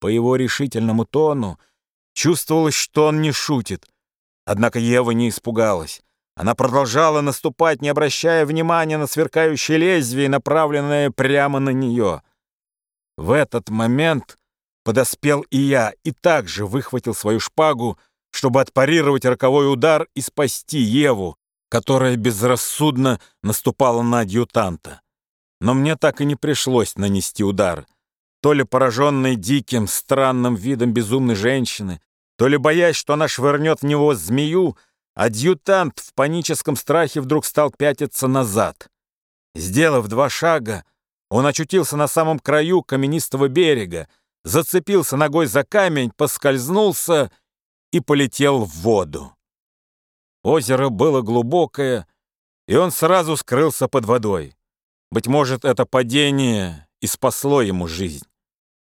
По его решительному тону чувствовалось, что он не шутит. Однако Ева не испугалась. Она продолжала наступать, не обращая внимания на сверкающее лезвие, направленное прямо на нее. В этот момент подоспел и я, и также выхватил свою шпагу, чтобы отпарировать роковой удар и спасти Еву, которая безрассудно наступала на адъютанта. Но мне так и не пришлось нанести удар. То ли пораженный диким, странным видом безумной женщины, то ли боясь, что она швырнет в него змею, адъютант в паническом страхе вдруг стал пятиться назад. Сделав два шага, он очутился на самом краю каменистого берега, зацепился ногой за камень, поскользнулся и полетел в воду. Озеро было глубокое, и он сразу скрылся под водой. Быть может, это падение и спасло ему жизнь.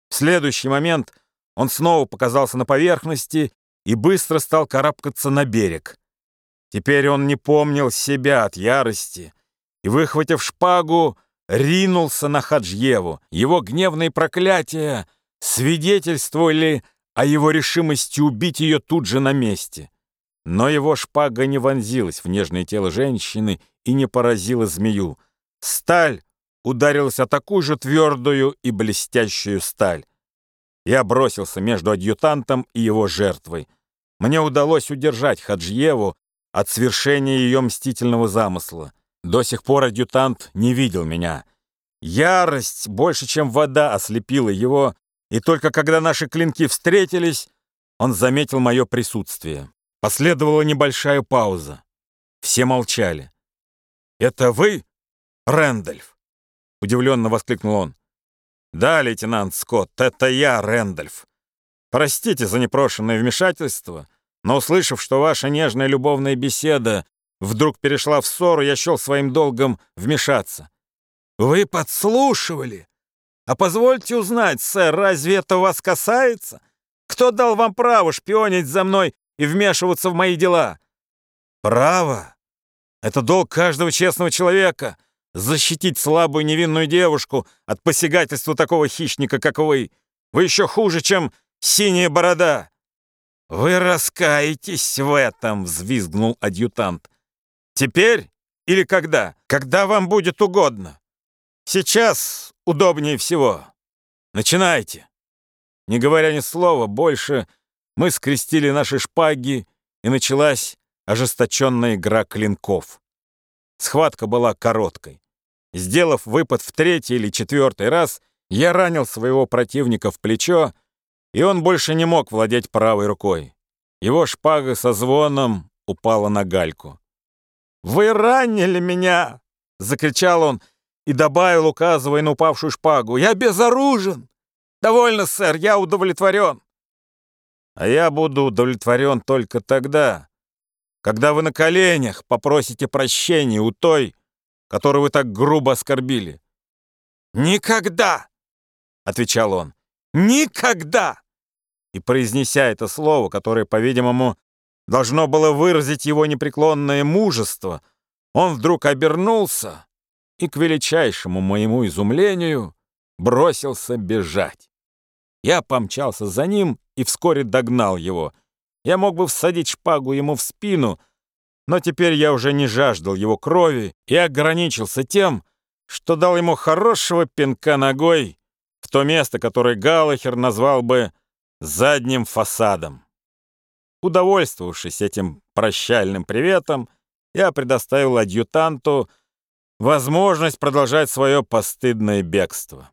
В следующий момент он снова показался на поверхности и быстро стал карабкаться на берег. Теперь он не помнил себя от ярости и, выхватив шпагу, ринулся на Хаджьеву. Его гневные проклятия свидетельствовали о его решимости убить ее тут же на месте. Но его шпага не вонзилась в нежное тело женщины и не поразила змею. Сталь ударилась о такую же твердую и блестящую сталь. Я бросился между адъютантом и его жертвой. Мне удалось удержать Хаджиеву от свершения ее мстительного замысла. До сих пор адъютант не видел меня. Ярость больше, чем вода, ослепила его, и только когда наши клинки встретились, он заметил мое присутствие. Последовала небольшая пауза. Все молчали. «Это вы, Рэндальф?» — удивленно воскликнул он. «Да, лейтенант Скотт, это я, Рэндальф. Простите за непрошенное вмешательство, но, услышав, что ваша нежная любовная беседа вдруг перешла в ссору, я счел своим долгом вмешаться. Вы подслушивали? А позвольте узнать, сэр, разве это вас касается? Кто дал вам право шпионить за мной и вмешиваться в мои дела? Право? Это долг каждого честного человека — защитить слабую невинную девушку от посягательства такого хищника, как вы. Вы еще хуже, чем синяя борода. «Вы раскаетесь в этом!» — взвизгнул адъютант. «Теперь или когда? Когда вам будет угодно. Сейчас удобнее всего. Начинайте!» Не говоря ни слова больше, мы скрестили наши шпаги, и началась ожесточенная игра клинков. Схватка была короткой. Сделав выпад в третий или четвертый раз, я ранил своего противника в плечо, и он больше не мог владеть правой рукой. Его шпага со звоном упала на гальку. «Вы ранили меня!» — закричал он и добавил, указывая на упавшую шпагу. «Я безоружен! Довольно, сэр, я удовлетворен!» «А я буду удовлетворен только тогда, когда вы на коленях попросите прощения у той, которую вы так грубо оскорбили». «Никогда!» — отвечал он. «Никогда!» и, произнеся это слово, которое, по-видимому, должно было выразить его непреклонное мужество, он вдруг обернулся и, к величайшему моему изумлению, бросился бежать. Я помчался за ним и вскоре догнал его. Я мог бы всадить шпагу ему в спину, но теперь я уже не жаждал его крови и ограничился тем, что дал ему хорошего пинка ногой в то место, которое Галлахер назвал бы задним фасадом. Удовольствовавшись этим прощальным приветом, я предоставил адъютанту возможность продолжать свое постыдное бегство.